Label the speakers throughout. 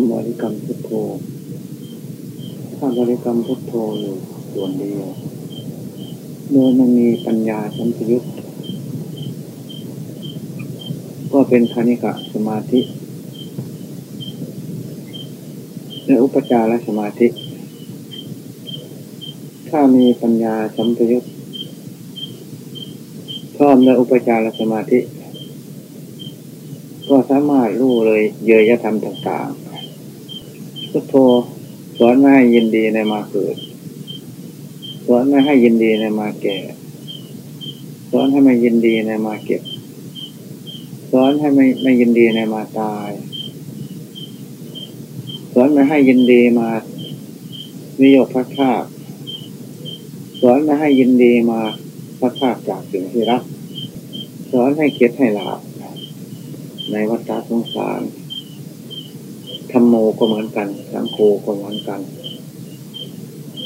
Speaker 1: ำบริกรรมพุทโธ ถ้าบริกรรมพุทโธอยู่ส่วนเดียวโดยมันมีปัญญาสัมปยุตก็เป็นคณิกะสมาธิ และอุปจารสมาธิ ถ้ามีปัญญาสัมปยุตพร้อมในอุปจารสมาธิ ก็สามารถรู้เลยเยยธรรมต่างๆ พุทโธสอนไม่ให้ยินดีในมาเกิด สอนไม่ให้ยินดีในมาแก่ สอนให้ไม่ยินดีในมาเก็บ สอนให้ไม่ไม่ยินดีในมาตาย สอนไม่ให้ยินดีมาวิยคพักภาคสอนไม่ให้ยินดีมาพักภาคจากสิ่งที่รัก สอนให้เก็ดให้หลาบในวัฏสงสาร ธรรมโมก็เหมือนกัน สังโฆก็เหมือนกัน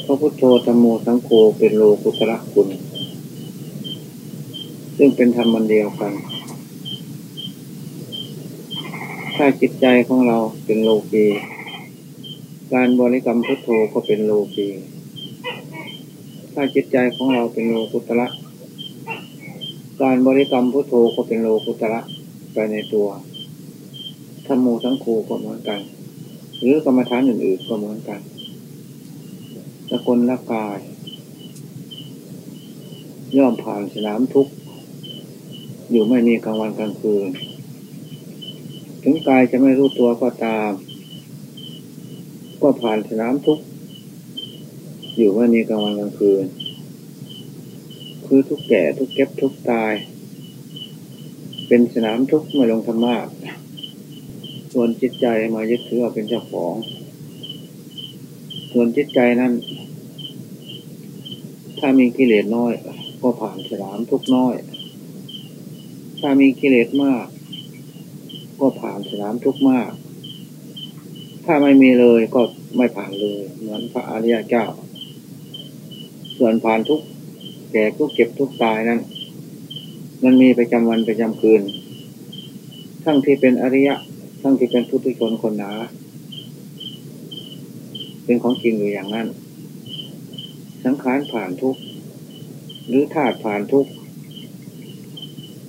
Speaker 1: พระพุทโธธรรมโมสังโฆเป็นโลกุตระคุณ ซึ่งเป็นธรรมันเดียวกัน ถ้าจิตใจของเราเป็นโลกีการบริกรรมพุทโธก็เป็นโลกีถ้าจิตใจของเราเป็นโลกุตระการบริกรรมพุทโธก็เป็นโลกุตระไปในตัวธรรมโมสังโฆก็เหมือนกัน หรือกรรมฐานอื่นๆก็เหมือนกันสกลละกาย ย่อมผ่านสนามทุกข์อยู่ไม่มีกลางวันกลางคืน ถึงกายจะไม่รู้ตัวก็ตาม ก็ผ่านสนามทุกข์อยู่ไม่มีกลางวันกลางคืน คือทุกแก่ทุกเก็บทุกตาย เป็นสนามทุกข์ไม่ลงธรรมะ ส่วนจิตใจมายึดถือเอาเป็นเจ้าของ ส่วนจิตใจนั้น ถ้ามีกิเลสน้อย ก็ผ่านสนามทุกน้อย ถ้ามีกิเลสมาก ก็ผ่านสนามทุกมาก ถ้าไม่มีเลยก็ไม่ผ่านเลย เหมือนพระอริยเจ้า ส่วนผ่านทุกแก่ทุกเก็บทุกตายนั้น มันมีประจำวันประจำคืน ทั้งที่เป็นอริยะ ทั้งที่เป็นพุทุชนคนหนา เป็นของจริงอยู่อย่างนั้น สังขารผ่านทุกหรือธาตุผ่านทุก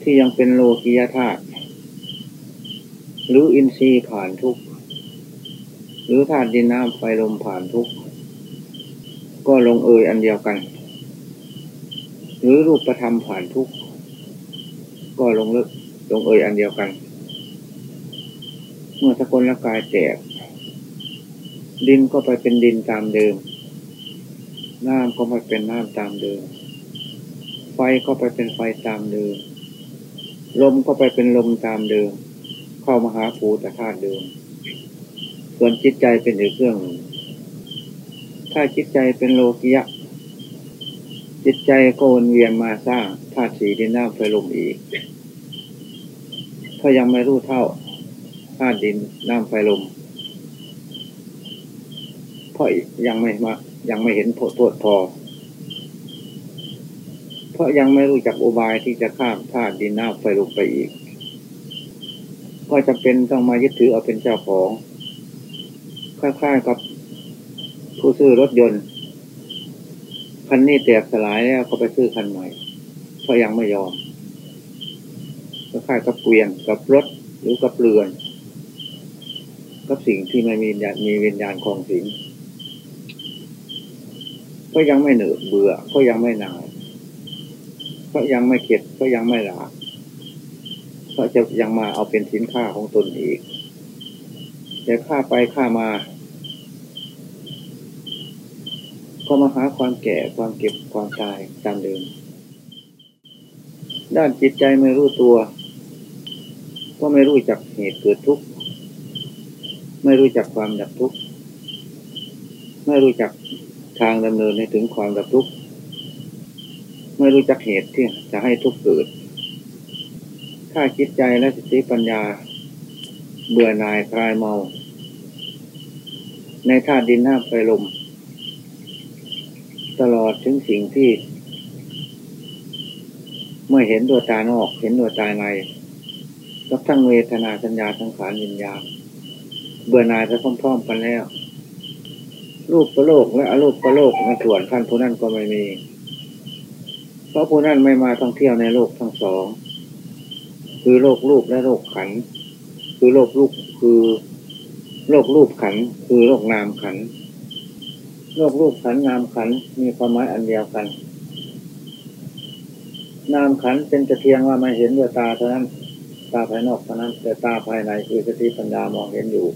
Speaker 1: ที่ยังเป็นโลกียธาตุหรืออินทรีย์ผ่านทุกหรือธาตุดินน้ำไฟลมผ่านทุกก็ลงเอยอันเดียวกัน หรือรูปธรรมผ่านทุกก็ลงลึกลงเอยอันเดียวกัน เมื่อสกุลละกายแตก ดินก็ไปเป็นดินตามเดิม น้ำก็ไปเป็นน้ำตามเดิม ไฟก็ไปเป็นไฟตามเดิม ลมก็ไปเป็นลมตามเดิม เข้ามาหาภูตธาตุเดิม ส่วนจิตใจเป็นอีกเรื่องหนึ่งถ้าจิตใจเป็นโลกิยะ จิตใจก็วนเวียนมาสร้างธาตุสีดินน้ำไฟลมอีก ถ้ายังไม่รู้เท่า ธาตุดินน้ำไฟลมเพราะยังไม่มา ยังไม่เห็นโทษโทษพอ เพราะยังไม่รู้จักอุบายที่จะข้ามธาตุดินน้ำไฟลมไปอีก ก็จะเป็นต้องมายึดถือเอาเป็นเจ้าของคล้ายๆกับผู้ซื้อรถยนต์คันนี้แตกสลายแล้วเขาไปซื้อคันใหม่เพราะยังไม่ยอมคล้ายๆกับเกวียนกับรถหรือกับเรือน กับสิ่งที่ไม่มีมีวิญญาณของสิ่งก็ยังไม่เหนือเบื่อ ก็ยังไม่หนาวก็ยังไม่เข็ดก็ยังไม่หลาก็จะยังมาเอาเป็นสินค้าของตนอีกแต่ค่าไปค่ามา ก็มาหาความแก่ความเก็บความตายตามเดิม ด้านจิตใจไม่รู้ตัว ก็ไม่รู้จักเหตุเกิดทุกข์ ไม่รู้จักความดับทุกข์ไม่รู้จักทางดำเนินให้ถึงความดับทุกข์ไม่รู้จักเหตุที่จะให้ทุกข์เกิด ถ้าจิตใจและสติปัญญา เบื่อหน่ายคลายเมา ในธาตุดินน้ำไฟลม ตลอดถึงสิ่งที่ เมื่อเห็นตัวตานอก เห็นตัวตาในกับทั้งเวทนาสัญญาทั้งขานวิญญาณ เบื่อหน่ายไปพร้อมๆกันแล้วรูปประโลกและอรูปประโลกในส่วนขั้นผู้นั้นก็ไม่มี เพราะผู้นั้นไม่มาท่องเที่ยวในโลกทั้งสอง คือโลกรูปและโลกขัน คือโลกรูปคือโลกรูปขัน คือโลกนามขัน โลกรูปขันนามขันมีความหมายอันเดียวกัน นามขันเป็นจะเทียงว่าไม่เห็นด้วยตาเท่านั้น ตาภายนอกเท่านั้น แต่ตาภายในคือสติปัญญามองเห็นอยู่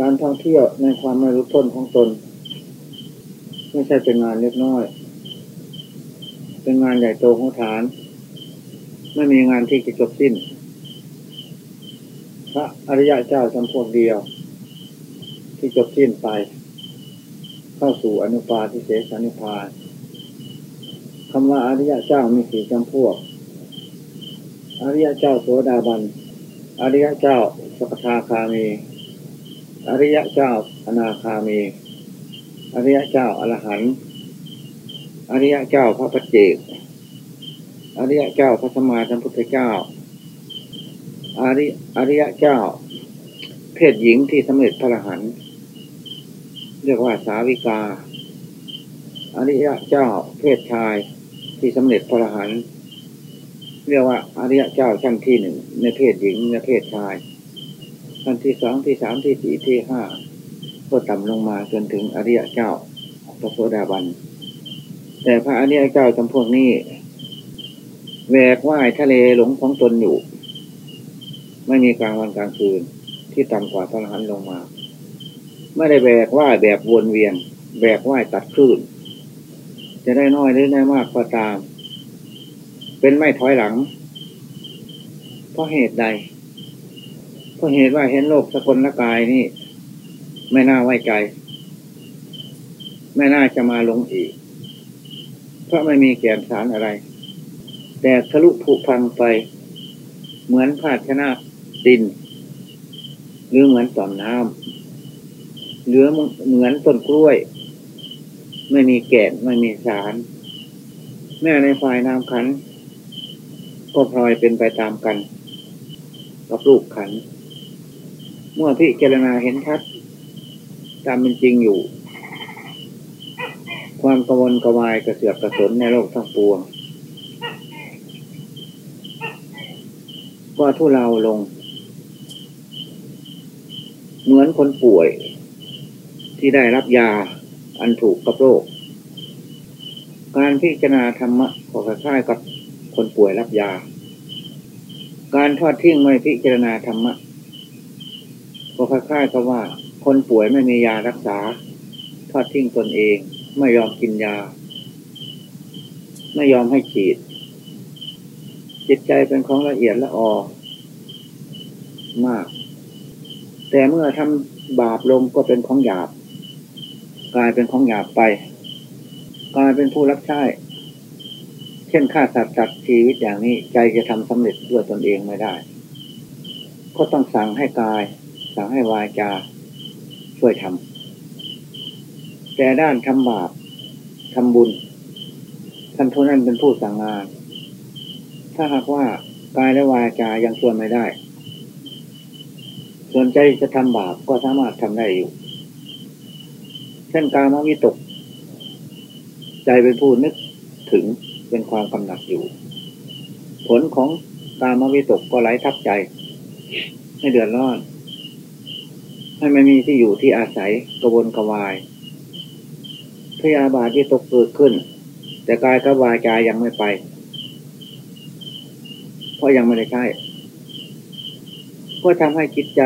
Speaker 1: การท่องเที่ยวในความไม่รู้ต้นของตน ไม่ใช่เป็นงานเล็กน้อย เป็นงานใหญ่โตของฐาน ไม่มีงานที่จะจบสิ้น พระอริยะเจ้าจำพวกเดียว ที่จบสิ้นไป เข้าสู่อนุปาทิเสสนิพานคำว่าอริยะเจ้ามีสี่จำพวก อริยะเจ้าโสดาบัน อริยะเจ้าสกทาคามี อริยะเจ้าอนาคามี อริยะเจ้าอรหันต์อริยะเจ้าพระปัจเจก อริยะเจ้าพระสมมาสัมพุทธเจ้า อริอริยะเจ้า เพศหญิงที่สำเร็จพระอรหันต์เรียกว่าสาวิกา อริยะเจ้า เพศชายที่สำเร็จพระอรหันต์เรียกว่าอริยะเจ้าชั้นที่หนึ่งในเพศหญิงในเพศชาย ชั้นที่สองที่สามที่สี่ที่ห้าก็ต่ำลงมาจนถึงอริยะเจ้าพระโสดาบัน แต่พระอริยะเจ้าจำพวกนี้แหวกว่ายทะเลหลงของตนอยู่ ไม่มีกลางวันกลางคืนที่ต่ำกว่าพระอรหันต์ลงมา ไม่ได้แบกว่ายแบบวนเวียน แบกว่ายตัดคลื่น จะได้น้อยหรือได้มากก็ตาม เป็นไม่ถอยหลัง เพราะเหตุใด ราะเหตุว่าเห็นโลกสกลละกายนี่ ไม่น่าไว้ใจ ไม่น่าจะมาลงอีก เพราะไม่มีแก่นสารอะไร แต่ทะลุผุพังไป เหมือนภาชนะดิน หรือเหมือนต่อมน้ำหรือเหมือนต้นกล้วย ไม่มีแก่นไม่มีสาร แม่ในฝ่ายน้ำขัน ก็พลอยเป็นไปตามกันกับลูกขัน เมื่อพิจารณาเห็นชัดตามเป็นจริงอยู่ ความกวนกวายกระเสือกกระสนในโลกทั้งปวงก็ทุเลาลง เหมือนคนป่วย ที่ได้รับยาอันถูกกับโรค การพิจารณาธรรมะก็คล้ายกับคนป่วยรับยา การทอดทิ้งไม่พิจารณาธรรมะ ก็คล้ายๆกับว่า คนป่วยไม่มียารักษา ทอดทิ้งตนเอง ไม่ยอมกินยา ไม่ยอมให้ฉีด จิตใจเป็นของละเอียดละออมาก แต่เมื่อทำบาปลงก็เป็นของหยาบ กลายเป็นของหยาบไป กลายเป็นผู้รับใช้เช่นฆ่าสัตว์จัดชีวิตอย่างนี้ใจจะทำสำเร็จด้วยตนเองไม่ได้ ก็ต้องสั่งให้กาย สั่งให้วาจาช่วยทำแต่ด้านทำบาปทำบุญท่านผู้นั้นเป็นผู้สั่งงาน ถ้าหากว่ากายและวาจายังช่วยไม่ได้ ส่วนใจจะทำบาปก็สามารถทำได้อยู่ เช่นกามวิตก ใจเป็นผู้นึกถึงเป็นความกำหนัดอยู่ ผลของกามวิตกก็ไหลทับใจ ให้เดือดร้อน ให้ไม่มีที่อยู่ที่อาศัยกระวนกระวายพยาบาทที่ตกเกิดขึ้น แต่กายกับวาจายังไม่ไป เพราะยังไม่ได้ใช้ก็ทำให้จิตใจ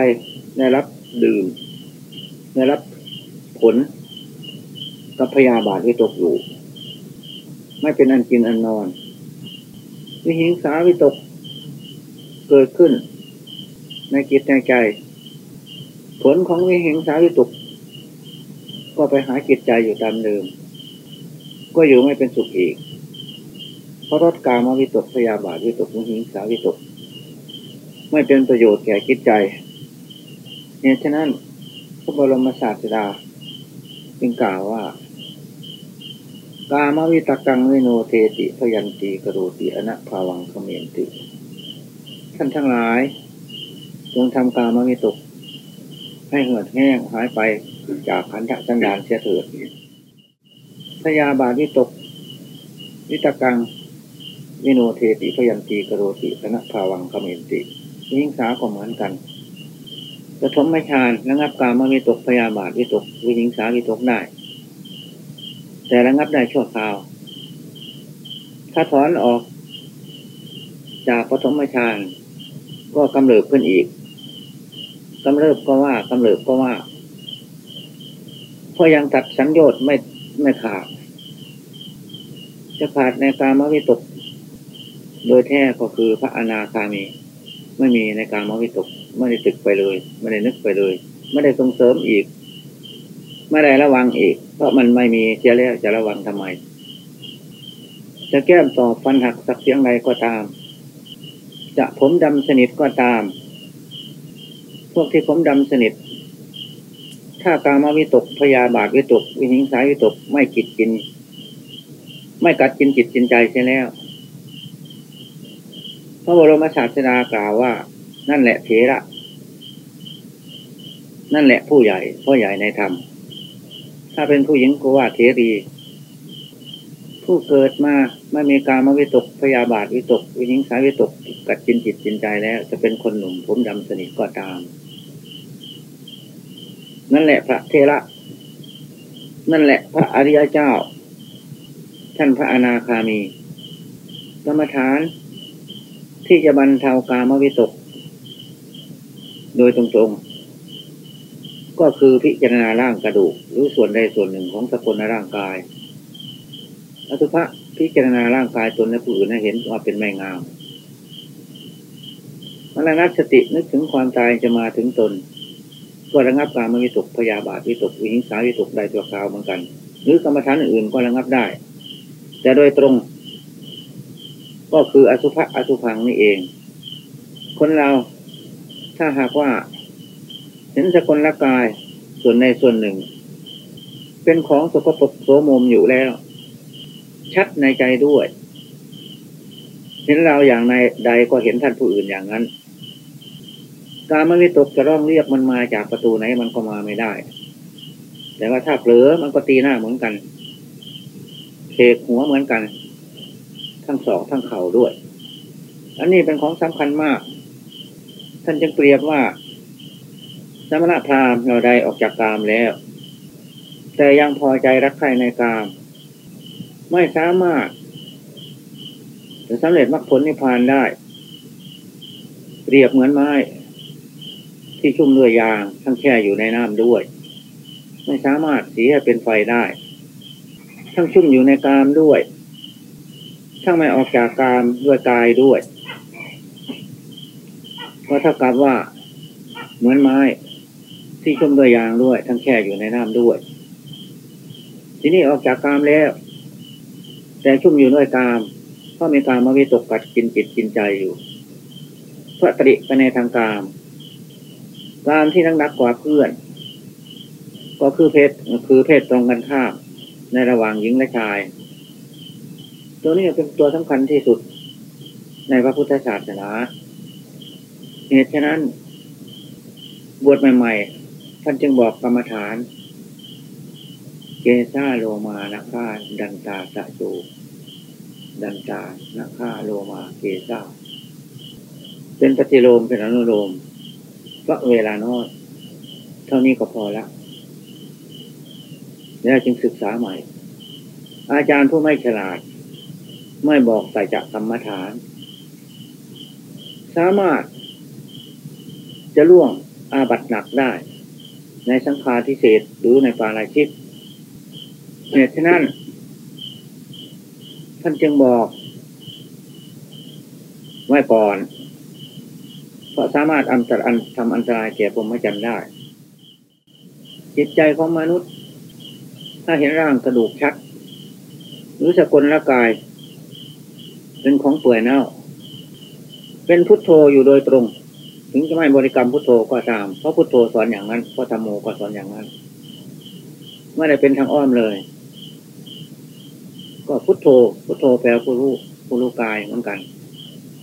Speaker 1: ได้รับดื่มได้รับผลกับพยาบาทที่ตกอยู่ ไม่เป็นอันกินอันนอน วิหิงสาวิตกเกิดขึ้น ในจิตในใจ ผลของวิหิงสาวิตก ก็ไปหาจิตใจอยู่ตามเดิม ก็อยู่ไม่เป็นสุขอีก เพราะรถกามาวิตกพยาบาทวิตกวิหิงสาวิตก ไม่เป็นประโยชน์แก่จิตใจ เนี่ยฉะนั้นพระบรมศาสดาจึงกล่าวว่ากามวิตกังวิโนเทติพยันติกโรติอนะภาวังคเมนติ ท่านทั้งหลายจงทำกามวิตก ให้เหือดแห้งหายไปจากขันธสันดานเสียเถิดพยาบาทวิตก วิตกัง วิโนเทติพยันตีกโรติคณะภาวังคเมนติยิงสาก็เหมือนกันกระทมไม่ชานระงับการมวิตกพยาบาทวิตก วิญิงสาวิตกได้ แต่ระงับได้ชั่วคราว ถ้าถอนออกจากปฐมฌานก็กำเริบขึ้นอีก กำเริบก็ว่ากำเริบก็ว่าเพราะยังตัดสัญญต์ไม่ไม่ขาด จะขาดในกามวิตก โดยแท้ก็คือพระอนาคามี ไม่มีในกามวิตก ไม่ได้ตึกไปเลย ไม่ได้นึกไปเลย ไม่ได้ส่งเสริมอีก ไม่ได้ระวังอีก เพราะมันไม่มีเสียแล้วจะระวังทำไม จะแก้มต่อฟันหักสักเสียงไรก็ตาม จะผมดำสนิทก็ตาม วกที่ผมดำสนิท ถ้ากามวิตกพยาบาทวิตก วิหิงสายวิตกไม่กิดกิน ไม่กัดกินจิตจินใจใช่แล้วพระบรมศาสดากล่าวว่า นั่นแหละเถระ นั่นแหละผู้ใหญ่พ่อใหญ่ในธรรม ถ้าเป็นผู้หญิงก็ว่าเทรี ผู้เกิดมาไม่มีการมาวิตกพยาบาทวิตก วิหิงสายวิตกกัดกินจิตจินใจแล้ว จะเป็นคนหนุ่มผมดำสนิทก็ตาม นั่นแหละพระเทระ นั่นแหละพระอริยเจ้า ท่านพระอนาคามีกรรมฐานที่จะบรรเทากามวิตก โดยตรงๆ ก็คือพิจารณาร่างกระดูก หรือส่วนใดส่วนหนึ่งของสกุลในร่างกายอสุภะพิจารณาร่างกายตนและผู้อื่นให้เห็นว่าเป็นไม่งามมรณสตินึกถึงความตายจะมาถึงตน ก็ระงับการมวิตกพยาบาทวิตกวิหิงสาวิตกได้ตัวคราวเหมือนกัน หรือกรรมฐานอื่นก็ระงับได้ แต่โดยตรง ก็คืออสุภะอสุพังนี่เอง คนเราถ้าหากว่าเห็นสกลละกายส่วนในส่วนหนึ่ง เป็นของสกปรกโสมมอยู่แล้ว ชัดในใจด้วย เห็นเราอย่างในใดก็เห็นท่านผู้อื่นอย่างนั้น การมวิตกจะร้องเรียกมันมาจากประตูไหนมันก็มาไม่ได้ แต่ว่าถ้าเผลอมันก็ตีหน้าเหมือนกันเคกหัวเหมือนกัน ทั้งสองทั้งเข่าด้วย อันนี้เป็นของสำคัญมาก ท่านจึงเปรียบว่าสมณพราหมณ์เราใดออกจากกามแล้ว แต่ยังพอใจรักใครในกาม ไม่สามารถจะสำเร็จมรรคผลนิพพานได้ เปรียบเหมือนไม้ ที่ชุ่มด้วยยางทั้งแช่อยู่ในน้ำด้วย ไม่สามารถสีให้เป็นไฟได้ ทั้งชุ่มอยู่ในกามด้วย ทั้งไม่ออกจากกามด้วยกายด้วยก็เท่ากับว่าเหมือนไม้ที่ชุ่มด้วยยางด้วย ทั้งแช่อยู่ในน้ำด้วย ทีนี้ออกจากกามแล้ว แต่ชุ่มอยู่ด้วยกามเพราะมีกามมาวิตกกัดกินจิตกินใจอยู่พระตริไปในทางกาม กามที่นักนักกว่าเพื่อน ก็คือเพศคือเพศตรงกันข้ามในระหว่างหญิงและชาย ตัวนี้เป็นตัวสำคัญที่สุดในพระพุทธศาสนาเหตุฉะนั้น บวชใหม่ๆ ท่านจึงบอกกรรมฐาน เกซาโลมานาค่าดันตาสะโจดันตานาค่าโลมาเกซาเป็นปฏิโลมเป็นอนุโลม ก็เวลาน้อยเท่านี้ก็พอละแล้วจึงศึกษาใหม่ อาจารย์ผู้ไม่ฉลาด ไม่บอกใส่จากกรรมฐาน สามารถ จะล่วงอาบัตหนักได้ ในสังฆาทิเศษหรือในปาราชิตเหตุฉะนั้น ท่านจึงบอกไว้ก่อน ราะสามารถอันตรทำอันตรายแก่พรหมจรรย์ได้ จิตใจของมนุษย์ ถ้าเห็นร่างกระดูกชัด หรือสกลละกาย เป็นของเปื่อยเน่า เป็นพุทโธอยู่โดยตรง ถึงจะไม่บริกรรมพุทโธก็ตาม เพราะพุทโธสอนอย่างนั้นเพราะธรรมโมก็สอนอย่างนั้นไม่ได้เป็นทางอ้อมเลย ก็พุทโธ พุทโธแปลผู้รู้ผู้รู้กายเหมือนกัน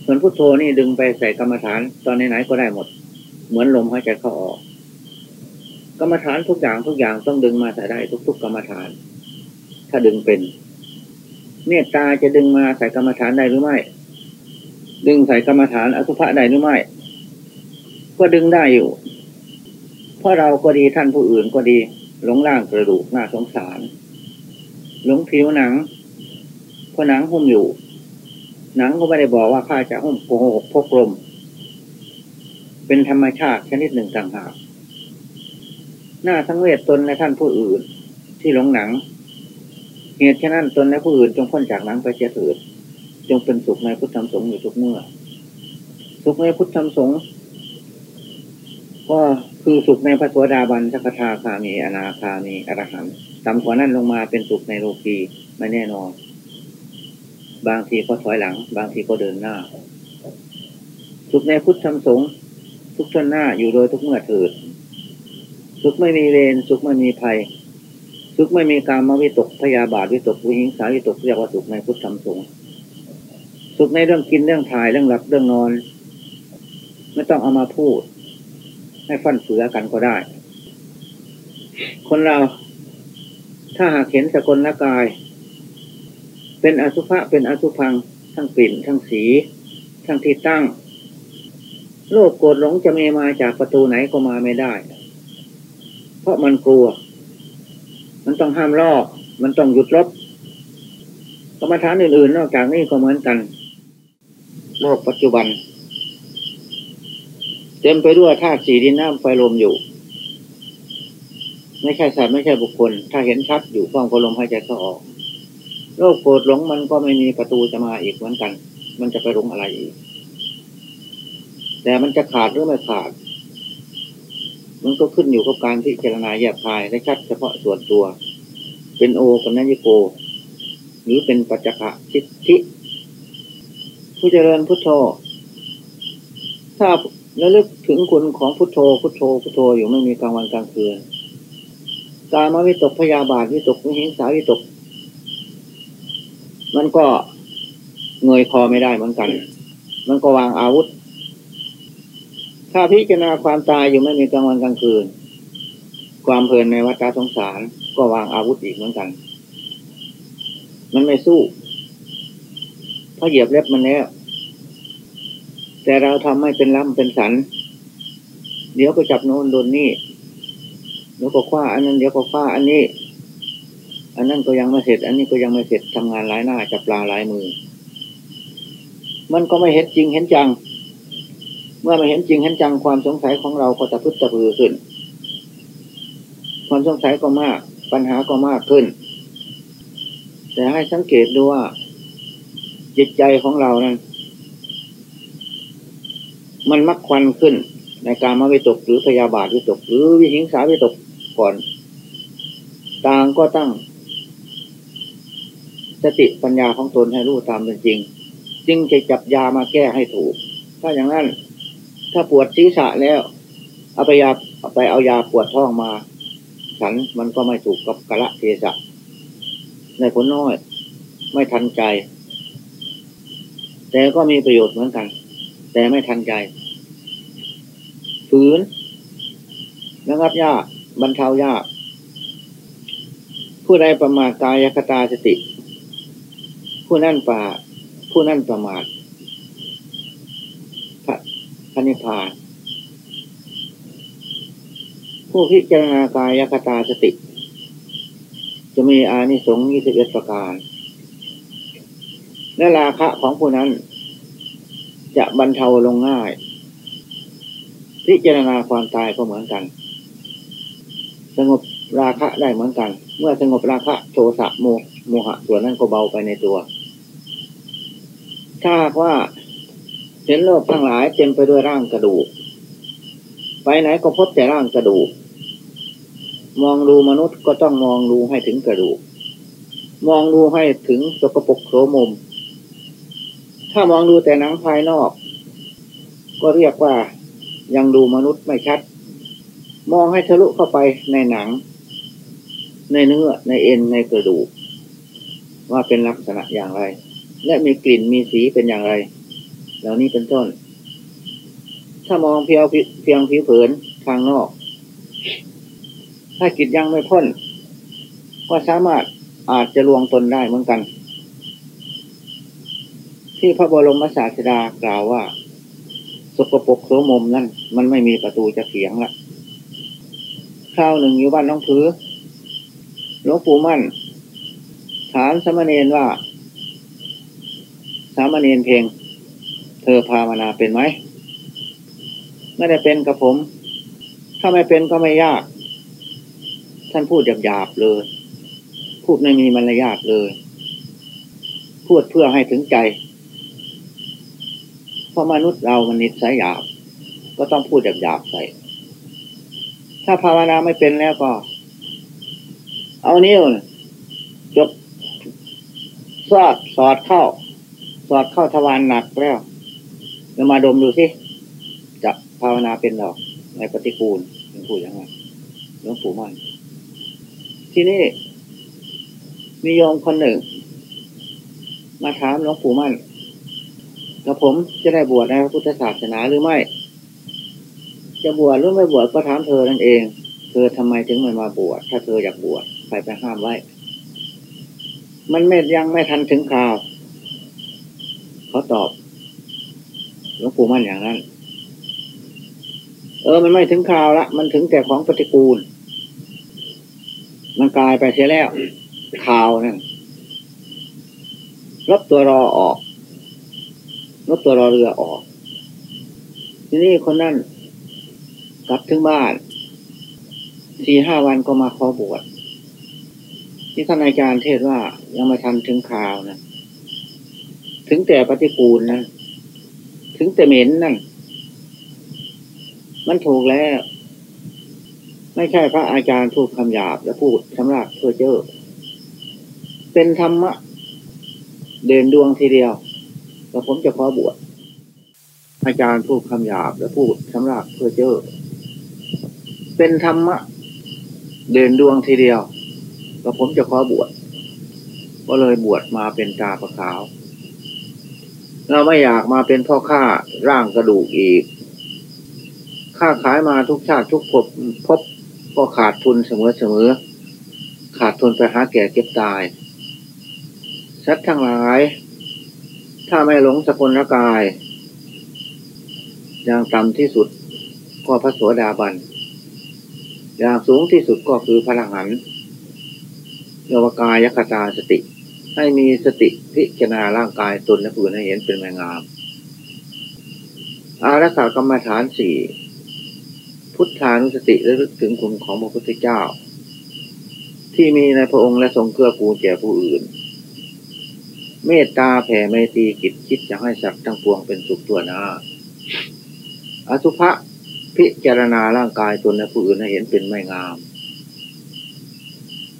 Speaker 1: ส่วนพุทโธนี่ดึงไปใส่กรรมฐานตอนไหนๆก็ได้หมด เหมือนลมหายใจเข้าออก กรรมฐานทุกอย่างทุกอย่างต้องดึงมาใส่ได้ทุก ๆ กรรมฐาน ถ้าดึงเป็น เมตตาจะดึงมาใส่กรรมฐานได้หรือไม่ ดึงใส่กรรมฐานอสุภะได้หรือไม่ ก็ดึงได้อยู่ เพราะเราก็ดีท่านผู้อื่นก็ดีหลงร่างกระดูกน่าสงสาร หลงผิวหนังเพราะหนังหุ้มอยู่ หนังก็ไม่ได้บอกว่าข้าจะหุ้มโกหกพกลม เป็นธรรมชาติชนิดหนึ่งต่างหากหน้าทั้งเวทตนและท่านผู้อื่น ที่หลงหนัง เหตุฉะนั้นตนและผู้อื่นจงพ้นจากหนังไปเสียเถิดจงเป็นสุขในพุทธธรรมสงฆ์อยู่ทุกเมื่อ สุขในพุทธธรรมสงฆ์ก็คือสุขในพระสวสดาบันสักทาคามีอนาคามีอรหันต์ต่ำกว่านั้นลงมาเป็นสุขในโลกีไม่แน่นอน บางทีก็ถอยหลัง บางทีก็เดินหน้า สุขในพุทธธรรมสงฆ์ทุกชนหน้าอยู่โดยทุกเมื่อเถิด สุขไม่มีเวรสุขไม่มีภัย สุขไม่มีการมวิตกพยาบาทวิตกวิหิงสาวิตกเรียกว่าสุขในพุทธธรรมสงฆ์สุขในเรื่องกินเรื่องถ่ายเรื่องหลับเรื่องนอน ไม่ต้องเอามาพูด ให้ฟันเฟือกันก็ได้ คนเราถ้าหากเห็นสกลละกาย เป็นอสุภะเป็นอสุพัง ทั้งกลิ่นทั้งสี ทั้งที่ตั้ง โลกโกรธหลงจะมีมาจากประตูไหนก็มาไม่ได้ เพราะมันกลัว มันต้องห้ามลอก มันต้องหยุดลบกรรมฐานอื่นๆ นอกจากนี้ก็เหมือนกัน โลกปัจจุบัน เต็มไปด้วยธาตุสีดินน้ำไฟลมอยู่ ไม่ใช่สัตว์ไม่ใช่บุคคล ถ้าเห็นชัดอยู่ฟ้องลมหายใจเข้าออก โลกโกรธหลงมันก็ไม่มีประตูจะมาอีกเหมือนกัน มันจะไปหลงอะไรอีก แต่มันจะขาดหรือไม่ขาด มันก็ขึ้นอยู่กับการพิจรณาแยกคายและชัดเฉพาะส่วนตัว เป็นโอปัญญโก หรือเป็นปัจจคะทิฏฐิผู้เจริญพุทโธถ้าระลึกถึงคุณของพุทโธ พุทโธ พุทโธอยู่ไม่มีกลางวันกลางคืน การมาวิตกพยาบาทวิตกวิหิงสาวิตก มันก็เงยคอไม่ได้เหมือนกัน มันก็วางอาวุธ ถ้าพิจารณาความตายอยู่ไม่มีกลางวันกลางคืน ความเพลินในวัฏสงสารก็วางอาวุธอีกเหมือนกัน มันไม่สู้เพราะเหยียบเล็บมันแล้ว แต่เราทำไม่เป็นล้ำเป็นสัน เดี๋ยวก็จับโน้นโดนนี่ เดี๋ยวก็คว้าอันนั้น เดี๋ยวก็คว้าอันนี้ อันนั้นก็ยังไม่เสร็จ อันนี้ก็ยังไม่เสร็จทำงานหลายหน้าจับปลาหลายมือ มันก็ไม่เห็นจริงเห็นจัง เมื่อไมาเห็นจริงเห็นจังความสงสัยของเราก็จะพึ่งตะพือขึ้น ความสงสัยก็มาก ปัญหาก็มากขึ้น แต่ให้สังเกตดูว่า จิตใจของเรานั้นมันมักควันขึ้น ในการมาวิตกหรือพยาบาทวิตก หรือวิหิงสาวิตกก่อน ต่างก็ตั้ง สติปัญญาของตนให้รู้ตามเป็นจริง จึงจะจับยามาแก้ให้ถูก ถ้าอย่างนั้น ถ้าปวดศีรษะแล้ว เอาไปยาไปเอายาปวดท้องมา ฉันมันก็ไม่ถูกกับกะละเทศะในผลน้อย ไม่ทันใจ แต่ก็มีประโยชน์เหมือนกัน แต่ไม่ทันใจฝืนระงับยากบรรเทายากผู้ใดประมาทกายคตาสติ ผู้นั่นป่า ผู้นั่นประมาทพระนิพพาน ผู้พิจารณากายคตาสติ จะมีอานิสงส์ยี่สิบเอ็ดประการ และราคะของผู้นั้น จะบรรเทาลงง่าย พิจารณาความตายก็เหมือนกัน สงบราคะได้เหมือนกัน เมื่อสงบราคะโทสะโมโมหะตัวนั้นก็เบาไปในตัว ถ้าว่าเห็นโลกทั้งหลายเต็มไปด้วยร่างกระดูก ไปไหนก็พบแต่ร่างกระดูก มองดูมนุษย์ก็ต้องมองดูให้ถึงกระดูก มองดูให้ถึงสกปรกโสมม ถ้ามองดูแต่หนังภายนอก ก็เรียกว่ายังดูมนุษย์ไม่ชัด มองให้ทะลุเข้าไปในหนัง ในเนื้อในเอ็นในกระดูก ว่าเป็นลักษณะอย่างไร และมีกลิ่นมีสีเป็นอย่างไร เหล่านี้เป็นต้น ถ้ามองเพียงเพียงผิวเผินทางนอก ถ้ากิจยังไม่พ้น ก็สามารถอาจจะลวงตนได้เหมือนกัน ที่พระบรมศาสดากล่าวว่า สกปรกโสมมนั่น มันไม่มีประตูจะเสียงละคราวหนึ่งอยู่บ้านน้องผือหลวงปู่มั่น ถามสมณเณรว่า สามเณรเพลง เธอภาวนาเป็นไหม ไม่ได้เป็นกับผม ถ้าไม่เป็นก็ไม่ยาก ท่านพูดหยาบๆเลย พูดไม่มีมารยาทเลย พูดเพื่อให้ถึงใจ เพราะมนุษย์เรามันนิสัยหยาบ ก็ต้องพูดหยาบๆใส่ ถ้าภาวนาไม่เป็นแล้วก็ เอานิ้วจบสอดสอดเข้า สอดเข้าทวารหนักแล้วเรามาดมดูสิจะภาวนาเป็นหรอกในปฏิกูลเป็นพูดยังไงหลวงปู่มั่นที่นี่มีโยมคนหนึ่ง มาถามหลวงปู่มั่นแล้วผมจะได้บวชในพระพุทธศาสนาหรือไม่ จะบวชหรือไม่บวชก็ถามเธอนั่นเอง เธอทำไมถึงไม่มาบวชถ้าเธออยากบวชใครไปห้ามไว้ มันไม่ยังไม่ทันถึงข่าว เขาตอบหลวงปู่มั่นอย่างนั้น เออ มันไม่ถึงข่าวละ มันถึงแต่ของปฏิกูล มันกลายไปเสียแล้วข่าวนั่นลบตัวรอออกลบตัวรอเรือออก ทีนี้คนนั้นกลับถึงบ้านสี่ห้าวันก็มาขอบวชที่ท่านอาจารย์เทศว่ายังไม่ทันถึงข่าวนะ ถึงแต่ปฏิกูลนะถึงแต่เหม็นนั่นมันถูกแล้ว ไม่ใช่พระอาจารย์พูดคำหยาบและพูดสำรับเพื่อเจ้อเป็นธรรมะ เด่นดวงทีเดียวแล้วผมจะขอบวชอาจารย์พูดคำหยาบและพูดสำรับเพื่อเจ้อเป็นธรรมะ เด่นดวงทีเดียวแล้วผมจะขอบวชก็เลยบวชมาเป็นตาประขาว เราไม่อยากมาเป็นพ่อค้าร่างกระดูกอีกค่าขายมาทุกชาติทุกภพพบก็ขาดทุนเสมอเสมอ ขาดทุนไปหาแก่เก็บตายสัตว์ทั้งหลาย ถ้าไม่หลงสกุลกาย อย่างต่ำที่สุดก็พระโสดาบัน อย่างสูงที่สุดก็คือพระหันเยวกายคตาสติ ให้มีสติพิจารณาร่างกายตนและผู้อื่นให้เห็นเป็นแมงาม อารักษากรรมฐานสี่พุทธานุสติและลึกถึงคุณของพระพุทธเจ้า ที่มีในพระองค์และทรงเกื้อกูลแก่ผู้อื่น เมตตาแผ่ไม่ตีกิจคิดจะให้สัตว์ทั้งปวงเป็นสุขตัวหน้าอสุภะพิจารณาร่างกายตนและผู้อื่นให้เห็นเป็นไม่งาม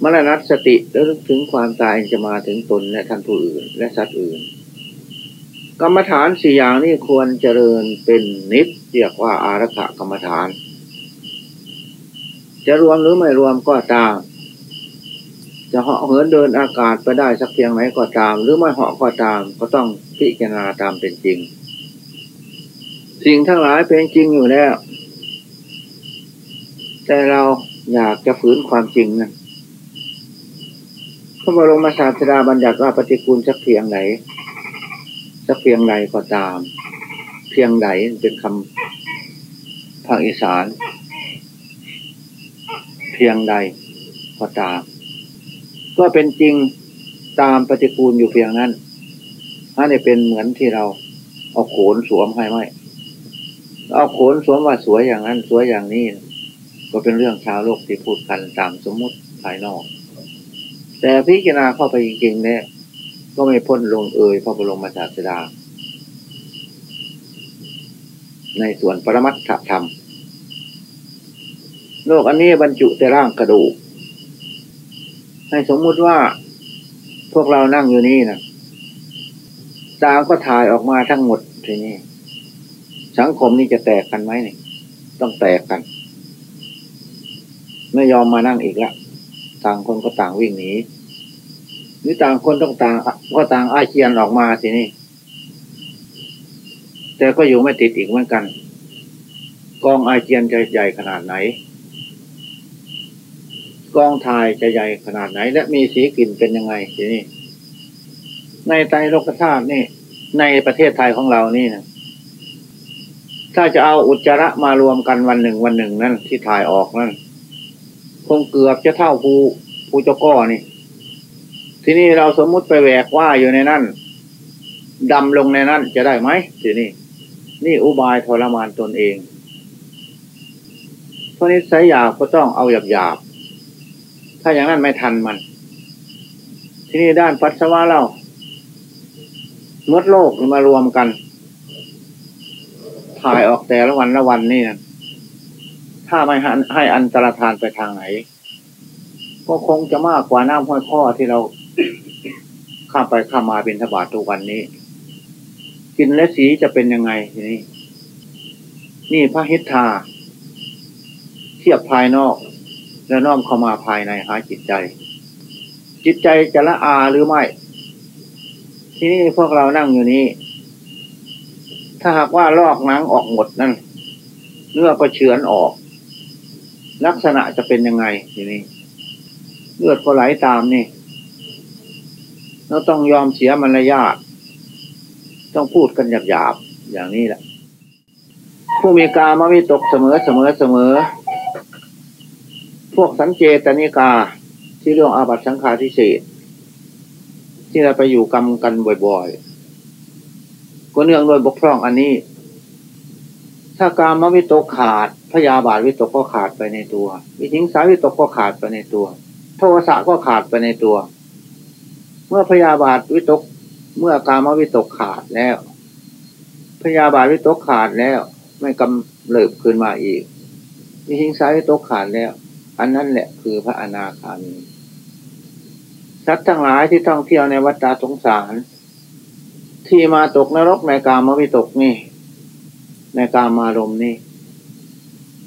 Speaker 1: มรณะสติและลึกถึงความตายจะมาถึงตนและท่านผู้อื่น และสัตว์อื่น กรรมฐานสี่อย่างนี้ควรเจริญเป็นนิดเรียกว่าอารักขกรรมฐาน จะรวมหรือไม่รวมก็ตาม จะเหาะเหินเดินอากาศไปได้สักเพียงไหนก็ตาม หรือไม่เหาะก็ตาม ก็ต้องพิจารณาตามเป็นจริง สิ่งทั้งหลายเป็นจริงอยู่แล้ว แต่เราอยากจะฝืนความจริงนะ ระบรมศาสดาบัญญัติว่าปฏิกูลสักเพียงไหนสักเพียงใดก็ตาม เพียงใดเป็นคำภาคอีสาน เพียงใดก็ตาม ก็เป็นจริงตามปฏิกูลอยู่เพียงนั้น ถ้าเนี่ยเป็นเหมือนที่เราเอาโขนสวมให้ไหมเอาโขนสวมว่าสวยอย่างนั้น สวยอย่างนี้ ก็เป็นเรื่องชาวโลกที่พูดกันตามสมมุติภายนอก แต่พิจารณาเข้าไปจริงๆเนี่ย ก็ไม่พ้นลงเอยพระบรมศาสดา ในส่วนปรมัตถธรรม โลกอันนี้บรรจุแต่ร่างกระดูก ให้สมมุติว่าพวกเรานั่งอยู่นี่นะตามก็ถ่ายออกมาทั้งหมดทีนี้สังคมนี้จะแตกกันไหมเนี่ยต้องแตกกัน ไม่ยอมมานั่งอีกแล้ว ต่างคนก็ต่างวิ่งหนีหรือต่างคนต้องต่างก็ต่างอาเจียนออกมาทีนี้แต่ก็อยู่ไม่ติดอีกเหมือนกัน กองอาเจียนจะใหญ่ขนาดไหน กองถ่ายจะใหญ่ขนาดไหน และมีสีกลิ่นเป็นยังไงทีนี้ในไตรโลกธาตุนี่ ในประเทศไทยของเรานี่นะถ้าจะเอาอุจจาระมารวมกันวันหนึ่งวันหนึ่งนั่นที่ถ่ายออกนั่น คงเกือบจะเท่าภูภูเจ้าก้อนี่ ทีนี้เราสมมุติไปแหวกว่าอยู่ในนั่นดำลงในนั่นจะได้ไหมทีนี้นี่อุบายทรมานตนเองเพราะนี้สายหยาบก็ต้องเอาหยาบหยาบถ้าอย่างนั้นไม่ทันมัน ทีนี้ด้านปัสสาวะเรามดโลกมารวมกัน ถ่ายออกแต่ละวันละวันนี่นะ ถ้าไม่ให้อันตรธานไปทางไหน ก็คงจะมากกว่าน้ำห้อยข้อที่เราข้ามไปข้ามมาเป็นทบาททุกวันนี้ กินและสีจะเป็นยังไงทีนี้ นี่พระฮิทธา เทียบภายนอก แล้วน้อมเข้ามาภายในหาจิตใจ จิตใจจะละอาหรือไม่ ที่นี่พวกเรานั่งอยู่นี้ ถ้าหากว่าลอกหนังออกหมดนั่นเนื้อก็เฉือนออก ลักษณะจะเป็นยังไงทีนี้เลือดก็ไหลตามนี่เราต้องยอมเสียมารยาทต้องพูดกันหยาบๆอย่างนี้แหละ ผู้มีกามาวิตกเสมอเสมอเสมอ พวกสังเจตนิกาที่เรื่องอาบัตสังฆาทิเศษที่เราไปอยู่กรรมกันบ่อยๆ ก็เนื่องโดยบกพร่องอันนี้ ถ้าการมวิตกขาดพยาบาทวิตกก็ขาดไปในตัว วิถิงสาวิตกก็ขาดไปในตัว โทสะก็ขาดไปในตัว เมื่อพยาบาทวิตก เมื่อการมวิตกขาดแล้ว พยาบาทวิตกขาดแล้ว ไม่กำเริบขึ้นมาอีก วิถิงสาวิตกขาดแล้ว อันนั้นแหละคือพระอนาคามีสัตว์ทั้งหลายที่ท่องเที่ยวในวัฏฏสงสาร ที่มาตกนรกในกามวิตกนี่ ในกามารมนี่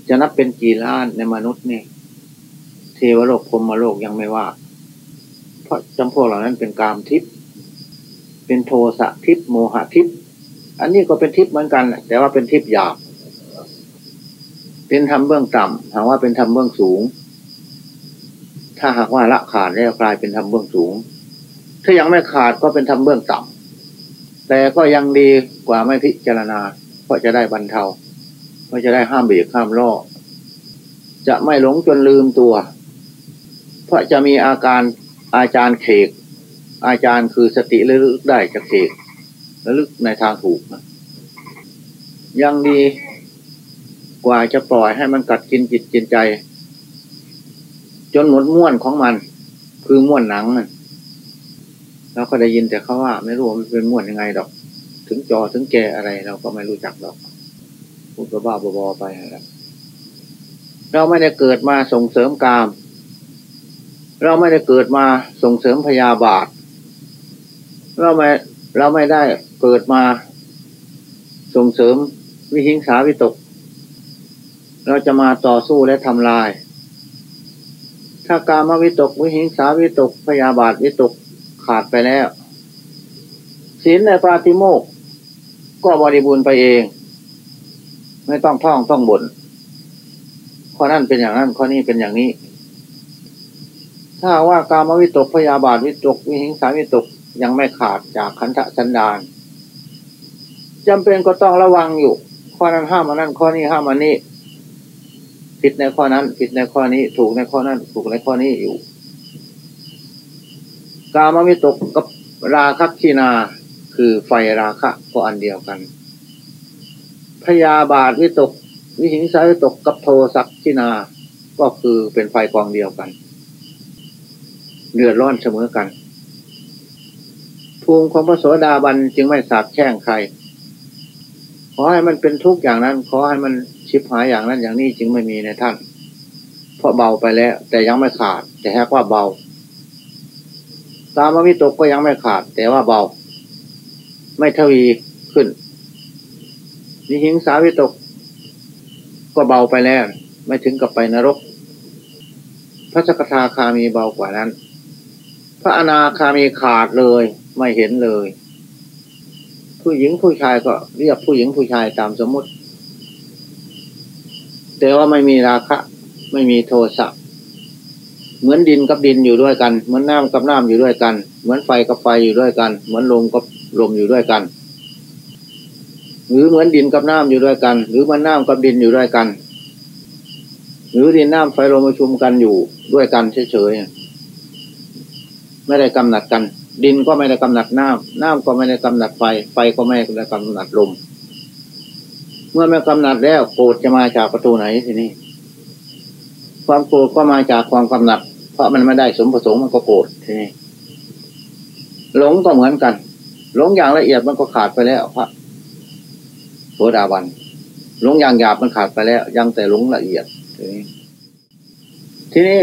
Speaker 1: จะนับเป็นกี่ล้านในมนุษย์นี่เทวโลกพรมโลกยังไม่ว่า เพราะจำพวกเหล่านั้นเป็นกามทิพย์เป็นโทสะทิพย์โมหะทิพย์อันนี้ก็เป็นทิพย์เหมือนกัน แต่ว่าเป็นทิพย์หยาบ เป็นธรรมเบื้องต่ำหากว่าเป็นธรรมเบื้องสูง ถ้าหากว่าละขาดแล้วกลายเป็นธรรมเบื้องสูง ถ้ายังไม่ขาดก็เป็นธรรมเบื้องต่ำแต่ก็ยังดีกว่าไม่พิจารณา เพราะจะได้บรรเทาเพราะจะได้ห้ามเบียกห้ามล่อจะไม่หลงจนลืมตัว เพราะจะมีอาการอาจารย์เขก อาจารย์คือสติระลึกได้จากเขกระลึกในทางถูกนะยังดีกว่าจะปล่อยให้มันกัดกินจิตกินใจ จนหมดม้วนของมัน คือม้วนหนังมันเราก็ได้ยินแต่เขาว่า ไม่รู้มันเป็นม้วนยังไงดอก ถึงจอถึงแกอะไรเราก็ไม่รู้จักดอกพูดบ้าบอไปนะเราไม่ได้เกิดมาส่งเสริมกาม เราไม่ได้เกิดมาส่งเสริมพยาบาท เราไม่เราไม่ได้เกิดมาส่งเสริมวิหิงสาวิตก เราจะมาต่อสู้และทำลาย ถ้ากามวิตก วิหิงสาวิตก พยาบาทวิตกขาดไปแล้วศีลในปาติโมก ก็บริบูรณ์ไปเอง ไม่ต้องท่องต้องบน่นข้อนั้นเป็นอย่างนั้นข้อนี้เป็นอย่างนี้ ถ้าว่ากามวิตกพยาบาทวิตกวิหิงสาวิตกยังไม่ขาดจากขันธสันดานจำเป็นก็ต้องระวังอยู่ ข้อนั้นห้ามอันนั้นข้อนี้ห้ามอันนี้ ผิดในข้อนั้น ผิดในข้อนี้ ถูกในข้อนั้น ถูกในข้อนี้อยู่ กามวิตกกับราคะขีนา คือไฟราคะก็อันเดียวกัน พยาบาทวิตก วิหิงสาวิตกกับโทสักขีนา ก็คือเป็นไฟกองเดียวกันเดือดร้อนเสมอกัน ภูมิของพระโสดาบันจึงไม่สาบแช่งใคร ขอให้มันเป็นทุกข์อย่างนั้น ขอให้มันชิบหายอย่างนั้นอย่างนี้จึงไม่มีในท่าน เพราะเบาไปแล้ว แต่ยังไม่ขาด แต่แค่ว่าเบา ตามวิตกก็ยังไม่ขาด แต่ว่าเบา ไม่ทวีขึ้นนิหิงสาวิตก ก็เบาไปแล้ว ไม่ถึงกับไปนรก พระสกทาคามีเบากว่านั้น พระอนาคามีขาดเลยไม่เห็นเลย ผู้หญิงผู้ชายก็เรียกผู้หญิงผู้ชายตามสมมติ แต่ว่าไม่มีราคะ ไม่มีโทสะเหมือนดินกับดินอยู่ด้วยกัน เหมือนน้ำกับน้ำอยู่ด้วยกัน เหมือนไฟกับไฟอยู่ด้วยกัน เหมือนลมกับ ลมอยู่ด้วยกัน หรือเหมือนดินกับน้ำอยู่ด้วยกัน หรือมันน้ำกับดินอยู่ด้วยกัน หรือดินน้ำไฟลมประชุมกันอยู่ด้วยกันเฉยๆไม่ได้กำหนัดกัน ดินก็ไม่ได้กำหนัดน้ำน้ำก็ไม่ได้กำหนัดไฟ ไฟก็ไม่ได้กำหนัดลม เมื่อไม่กำหนัดแล้วโกรธจะมาจากประตูไหนทีนี้ความโกรธก็มาจากความกำหนัด เพราะมันไม่ได้สมประสงค์มันก็โกรธทีนี้หลงก็เหมือนกัน หลงอย่างละเอียดมันก็ขาดไปแล้วพระโสดาบันหลงอย่างหยาบมันขาดไปแล้ว ยังแต่หลงละเอียดทีนี้ทีนี้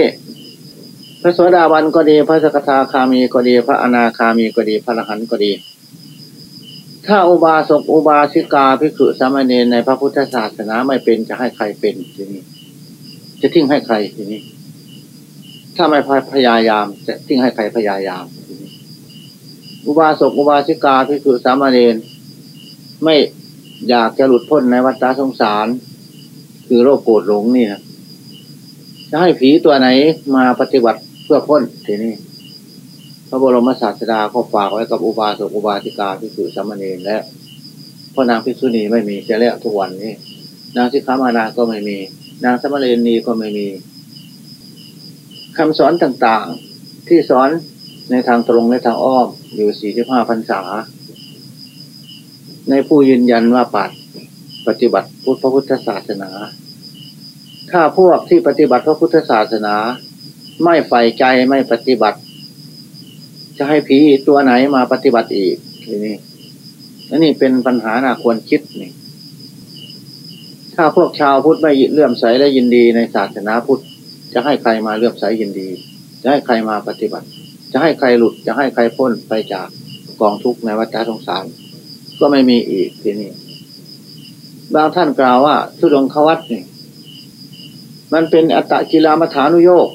Speaker 1: พระโสดาบันก็ดี พระสกทาคามีก็ดี พระอนาคามีก็ดี พระอรหันต์ก็ดี ถ้าอุบาสกอุบาสิกาพิกุสามเณรในพระพุทธศาสนาไม่เป็นจะให้ใครเป็นทีนี้ จะทิ้งให้ใครทีนี้ ถ้าไม่พยายาม จะทิ้งให้ใครพยายาม อุบาสกอุบาสิกาพิคือสามเณรไม่อยากจะหลุดพ้นในวัฏสงสาร คือโรคโกรธหลงนี่นะจะให้ผีตัวไหนมาปฏิบัติเพื่อพ้นทีนี้พระบรมศาสดาก็ฝากไว้กับอุบาสกอุบาสิกาพิคือสามเณรและพ่อนางพิษุณีไม่มีจะแล้วทุกวันนี้ นางสิขามานาก็ไม่มี นางสามเณรนีก็ไม่มีคำสอนต่างๆ ที่สอน ในทางตรงและทางอ้อมอยู่สี่สิบห้าพรรษา ในผู้ยืนยันว่าปัดปฏิบัติพุทธพระพุทธศาสนา ถ้าพวกที่ปฏิบัติพระพุทธศาสนา ไม่ใฝ่ใจไม่ปฏิบัติ จะให้ผีตัวไหนมาปฏิบัติอีกทีนี้นี่เป็นปัญหาหน่าควรคิดนี่ ถ้าพวกชาวพุทธไม่เลื่อมใสและยินดีในศาสนาพุทธ จะให้ใครมาเลื่อมใสยินดี จะให้ใครมาปฏิบัติ จะให้ใครหลุดจะให้ใครพ้นไปจากกองทุกข์ในวัฏสงสาร ก็ไม่มีอีกทีนี้บางท่านกล่าวว่าทุดงควัตนี่มันเป็นอัตตกิลามัฐานุโยก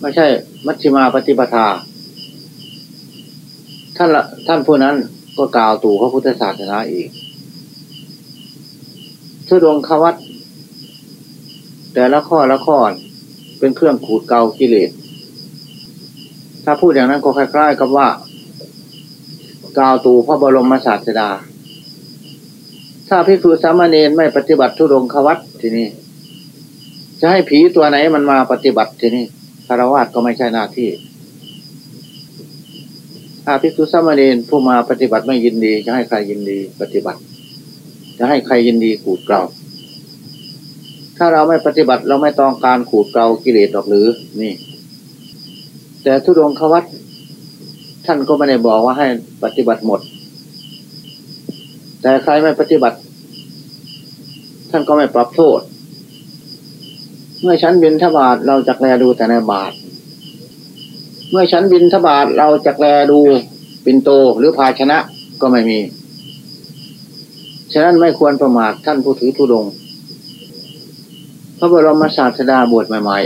Speaker 1: ไม่ใช่มัชฌิมาปฏิปทา ท่านละท่านผู้นั้นก็กล่าวตู่พระพุทธศาสนาอีกทุดงควัตแต่ละข้อละข้อเป็นเครื่องขูดเกากิเลส ถ้าพูดอย่างนั้นก็คล้าย ๆ กับว่ากาวตูพระบรมศาสดา ถ้าพิคูสามเณรไม่ปฏิบัติทุดงควัตทีนี้จะให้ผีตัวไหนมันมาปฏิบัติทีนี้คารวะก็ไม่ใช่หน้าที่ ถ้าพิคูสามเณรผู้มาปฏิบัติไม่ยินดี จะให้ใครยินดีปฏิบัติ จะให้ใครยินดีขูดเกลาถ้าเราไม่ปฏิบัติเราไม่ต้องการขูดเกลากิเลสหรอกหรือ นี่ แต่ทุดงควัตท่านก็ไม่ได้บอกว่าให้ปฏิบัติหมด แต่ใครไม่ปฏิบัติ ท่านก็ไม่ปรับโทษ เมื่อฉันบินทบาทเราจะแลดูแต่ในบาท เมื่อฉันบินทบาทเราจะแลดูปินโตหรือภาชนะก็ไม่มี ฉะนั้นไม่ควรประมาทท่านผู้ถือธุดงพระบรมศาสดาบวชใหม่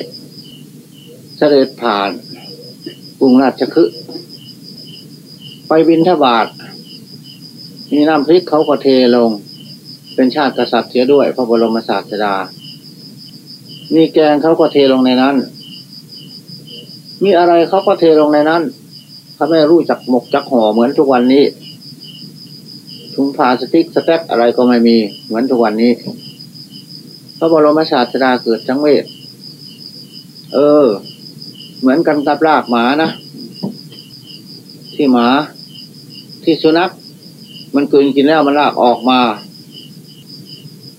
Speaker 1: ๆ เสด็จผ่าน รุงราชคฤห์ไปบินทบาทมีน้ำพริกเขาก็เทลง เป็นชาติกษัตริย์เสียด้วย พระบรมศาสดา มีแกงเขาก็เทลงในนั้น มีอะไรเขาก็เทลงในนั้นเขาไม่รู้จักหมกจักห่อเหมือนทุกวันนี้ถุงผ้าสติ๊กสแต็กอะไรก็ไม่มีเหมือนทุกวันนี้ พระบรมศาสดาเกิดจังเวทเออ เหมือนกันกับรากหมานะ ที่หมา ที่สุนัขมันกินกินแล้วมันลากออกมา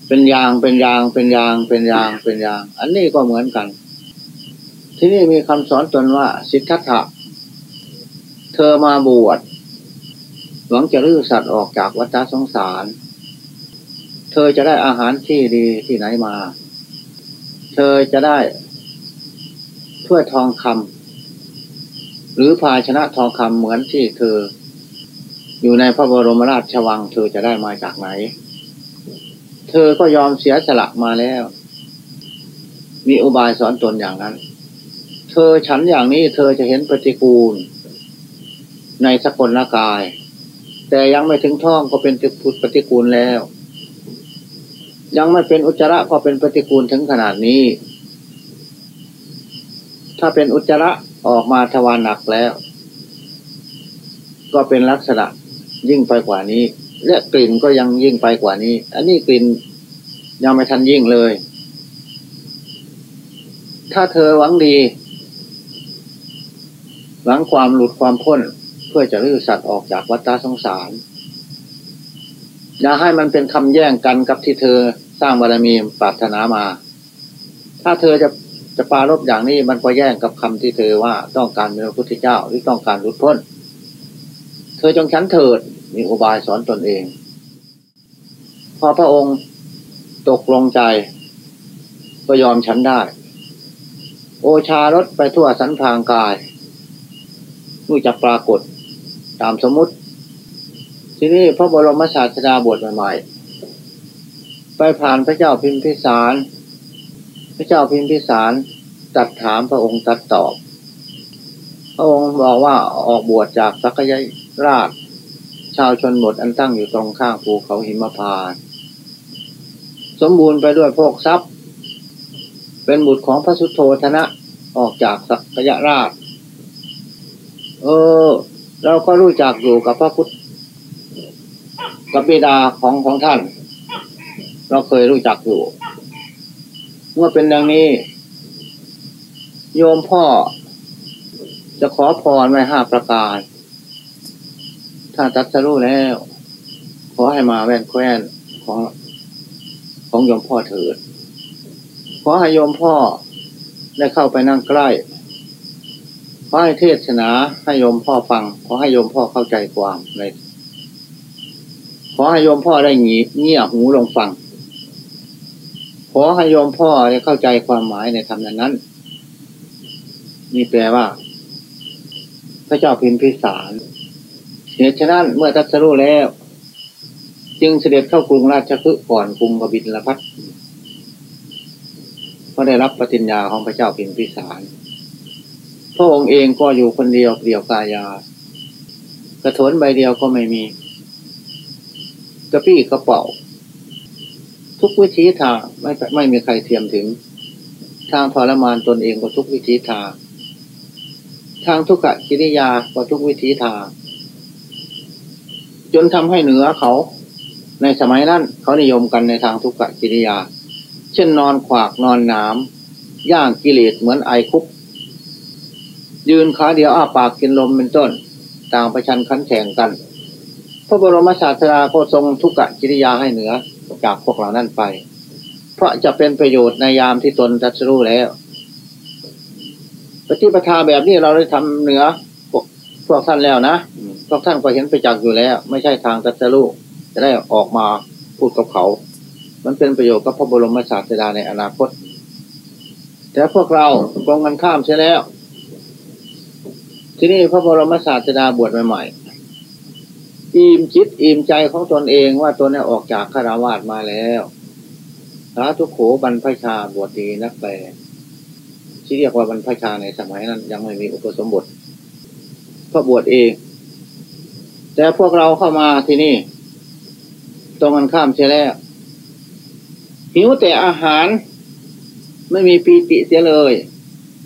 Speaker 1: เป็นยางเป็นยางเป็นยางเป็นยางเป็นยาง อันนี้ก็เหมือนกัน ที่นี่มีคำสอนตนว่า สิทธัตถะเธอมาบวชหวังจะลื้อสัตว์ออกจากวัฏสงสาร เธอจะได้อาหารที่ดีที่ไหนมา เธอจะได้ ถ้วยทองคำหรือภาชนะทองคำเหมือนที่เธอ อยู่ในพระบรมราชวัง เธอจะได้มาจากไหน เธอก็ยอมเสียสละมาแล้ว มีอุบายสอนตนอย่างนั้น เธอฉันอย่างนี้เธอจะเห็นปฏิกูล ในสกลละกาย แต่ยังไม่ถึงท้องก็เป็นปฏิกูลแล้ว ยังไม่เป็นอุจจาระก็เป็นปฏิกูลถึงขนาดนี้ ถ้าเป็นอุจจาระออกมาทวารหนักแล้ว ก็เป็นลักษณะยิ่งไปกว่านี้ และกลิ่นก็ยังยิ่งไปกว่านี้ อันนี้กลิ่นยังไม่ทันยิ่งเลย ถ้าเธอหวังดี หวังความหลุดความพ้นเพื่อจะลื้อสัตว์ออกจากวัฏสงสาร อย่าให้มันเป็นคำแย่งกันกับที่เธอสร้างบารมีปรารถนามา ถ้าเธอจะ จะปารบอย่างนี้มันก็แย่งกับคำที่เธอว่าต้องการเป็นพระพุทธเจ้าหรือต้องการหลุดพ้น เธอจงฉันเถิดมีอุบายสอนตนเอง พอพระองค์ตกลงใจ ก็ยอมฉันได้ โอชารถไปทั่วสันทางกายรู้จักปรากฏตามสมมติ ทีนี้พระบรมศาสดาบทใหม่ๆไปผ่านพระเจ้าพิมพิสาร พระเจ้าพิมพิสารตัดถามพระองค์ตัดตอบ พระองค์บอกว่าออกบวชจากสักยราช ชาวชนบทอันตั้งอยู่ตรงข้างภูเขาหิมพานสมบูรณ์ไปด้วยพวกทรัพย์ เป็นบุตรของพระสุโธธนะออกจากสักยราช เออ เราก็รู้จักอยู่กับพระพุทธกับบิดาของของท่าน เราเคยรู้จักอยู่ เมื่อเป็นดังนี้ โยมพ่อ จะขอพรไว้ห้าประการ ถ้าตัดสรู้แล้ว ขอให้มาแว่นแควนของของโยมพ่อเถิด ขอให้โยมพ่อได้เข้าไปนั่งใกล้ขอให้เทศนาให้โยมพ่อฟัง ขอให้โยมพ่อเข้าใจความในขอให้โยมพ่อได้เงียบหูลงฟัง อให้โยมพ่อได้เข้าใจความหมายในธรรมนั้นนี่แปลว่า พระเจ้าพิมพิสารเหตุฉะนั้นเมื่อทัศรู้แล้ว จึงเสด็จเข้ากรุงราชคฤห์ก่อนกรุงกบิละพัทเพราได้รับปฏิญญาของพระเจ้าพิมพิสารพระองค์เองก็อยู่คนเดียวเดียวกายา กระโถนใบเดียวก็ไม่มี กระปี้กระเป๋า ทุกวิธีทางไม่ไม่มีใครเทียมถึง ทางทรมานตนเองก็ทุกวิธีทาง ทางทุกขกิริยาก็ทุกวิธีทาง จนทำให้เหนือเขาในสมัยนั้นเขานิยมกันในทางทุกขกิริยา เช่นนอนขวากนอนน้ำย่างกิเลสเหมือนไอคุก ยืนขาเดียวอ้าปากกินลมเป็นต้น ต่างประชันขันแข่งกัน พระบรมศาสดาก็ทรงทุกขกิริยาให้เหนือ จากพวกเหล่านั้นไป เพราะจะเป็นประโยชน์ในยามที่ตนทัศรู้แล้ว ปฏิปทาแบบนี้เราได้ทำเหนือพวกพวกท่านแล้วนะพวกท่านก็เห็นไปจักอยู่แล้ว ไม่ใช่ทางทัศรู้จะได้ออกมาพูดกับเขา มันเป็นประโยชน์กับพระบรมศาสดาในอนาคต แต่พวกเราตรงกันข้ามใช่แล้ว ที่นี่พระบรมศาสดาบวชใหม่ๆ อิ่มจิตอิ่มใจของตนเองว่าตนได้ออกจากคารวาสมาแล้วพระทุกโขบรรพชาบวชดีนักแปลที่เรียกว่าบรรพชาในสมัยนั้นยังไม่มีอุปสมบทก็บวชเอง แต่พวกเราเข้ามาที่นี่ ตรงกันข้ามใช่แล้วหิวแต่อาหาร ไม่มีปีติเสียเลย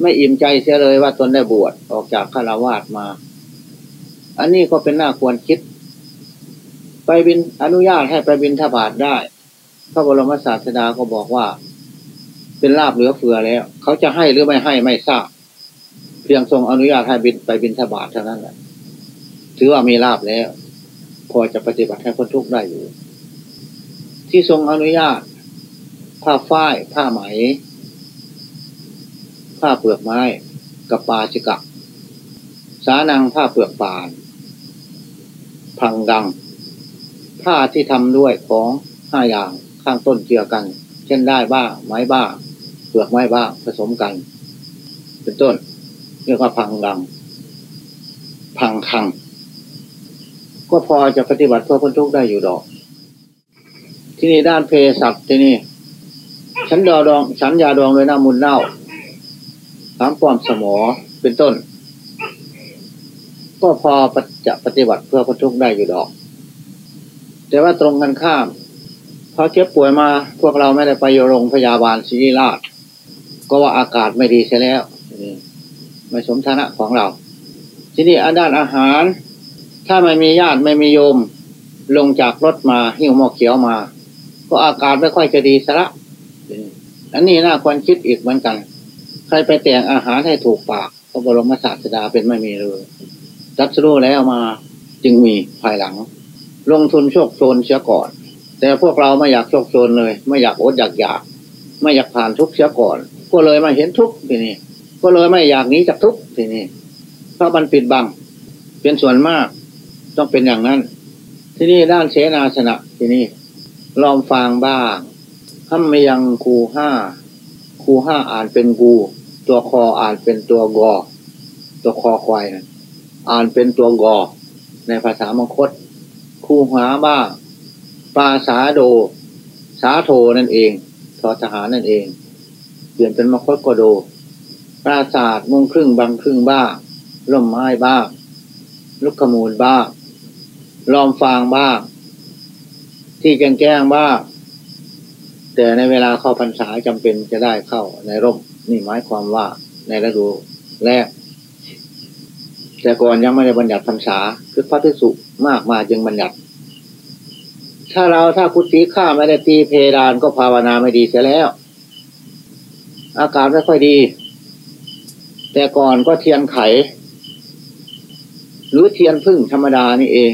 Speaker 1: ไม่อิ่มใจเสียเลยว่าตนได้บวชออกจากคารวาสมา อันนี้ก็เป็นหน้าควรคิด ไปบินอนุญาตให้ไปบินทบาทได้ พระบรมศาสดาก็บอกว่า เป็นลาบเหลือเฟือแล้ว เขาจะให้หรือไม่ให้ไม่ทราบ เพียงทรงอนุญาตให้บินไปบินทบาทเท่านั้นแหละถือว่ามีลาบแล้ว พอจะปฏิบัติให้พ้นทุกข์ได้อยู่ ที่ทรงอนุญาต ผ้าฝ้ายผ้าไหม ผ้าเปลือกไม้กับปาจิกะสานังผ้าเปลือกปาน พังดัง ผ้าที่ทำด้วยของห้าอย่างข้างต้นเกี่ยวกัน เช่นได้บ้าไม้บ้าเปลือกไม้บ้าผสมกัน เป็นต้น เรียกว่าพังดังพังคัง ก็พอจะปฏิบัติเพื่อพ้นทุกข์ได้อยู่ดอก ที่นี่ด้านเพศัตที่นี่ฉันดอดองฉันยาดองเลยน้ำมุนเน่าสามปอมสมอเป็นต้น ก็พอจะปฏิบัติเพื่อพ้นทุกข์ได้อยู่ดอก แต่ว่าตรงกันข้ามพอเจ็บป่วยมาพวกเราไม่ได้ไปโรงพยาบาลศิริราช ก็ว่าอากาศไม่ดีใช่แล้วไม่สมฐานะของเรา ทีนี้อาด้านอาหาร ถ้าไม่มีญาติไม่มีโยม ลงจากรถมาหิ้วหม้อเขียวมา ก็อาการไม่ค่อยจะดีสละอันนี้น่าควรคิดอีกเหมือนกัน ใครไปแต่งอาหารให้ถูกปากพระบรมศาสดาเป็นไม่มีเลยจัดสู้แล้วมาจึงมีภายหลัง ลงทุนโชคโชนเสียก่อน แต่พวกเราไม่อยากโชคโชนเลย ไม่อยากอดอยากอยาก ไม่อยากผ่านทุกเสียก่อน ก็เลยไมาเห็นทุกทีนี้ก็เลยไม่อยากหนีจากทุกทีนี้เพราะมันปิดบัง เป็นส่วนมาก ต้องเป็นอย่างนั้น ที่นี่ด้านเสนาสนะที่นี่ลองฟังบ้างถ้าไม่ยังคูห้าคูห้าอ่านเป็นกู ตัวคออ่านเป็นตัวกอตัวคอควายนะอ่านเป็นตัวกอในภาษามงคต คูหาบ้างปาสาโด สาโทนั่นเองทอทหารนั่นเอง เปลี่ยนเป็นมคตกโด ปราศาสตร์มงครึ่งบางครึ่งบ้างร่มไม้บ้าง ลูกขมูลบ้างลอมฟางบ้าง ที่แกงแก้งบ้าง แต่ในเวลาเข้าพรรษาจำเป็นจะได้เข้าในร่ม นี่หมายความว่าในฤดูแรก แต่ก่อนยังไม่ได้บัญญัติพรรษาคือพระทิสุมากมาจึงบัญญัติ ถ้าเราถ้าคุตีข้าไม่ได้ตีเพดานก็ภาวนาไม่ดีเสียแล้ว อาการไม่ค่อยดี แต่ก่อนก็เทียนไข หรือเทียนพึ่งธรรมดานี่เอง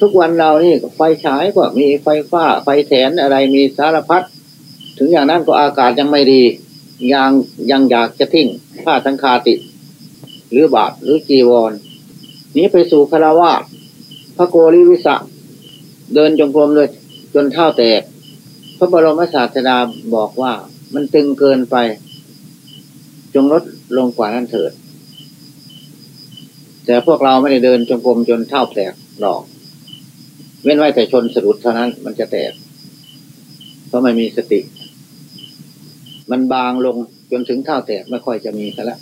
Speaker 1: ทุกวันเรานี่ไฟฉายก็มีไฟฟ้า ไฟแสนอะไรมีสารพัดถึงอย่างนั้นก็อากาศยังไม่ดี ยังยังอยากจะทิ้งผ้าสังคาติ หรือบาทหรือจีวร นี้ไปสู่คารวะพระโกริวิสะ เดินจงกรมเลยจนเท่าแตก พระบรมศาสดาบอกว่ามันตึงเกินไป จงลดลงกว่านั้นเถิด แต่พวกเราไม่ได้เดินจงกรมจนเท่าแตกหรอก เว้นไว้แต่ชนสะดุดเท่านั้นมันจะแตก เพราะไม่มีสติ มันบางลงจนถึงเท่าแตกไม่ค่อยจะมีกันละ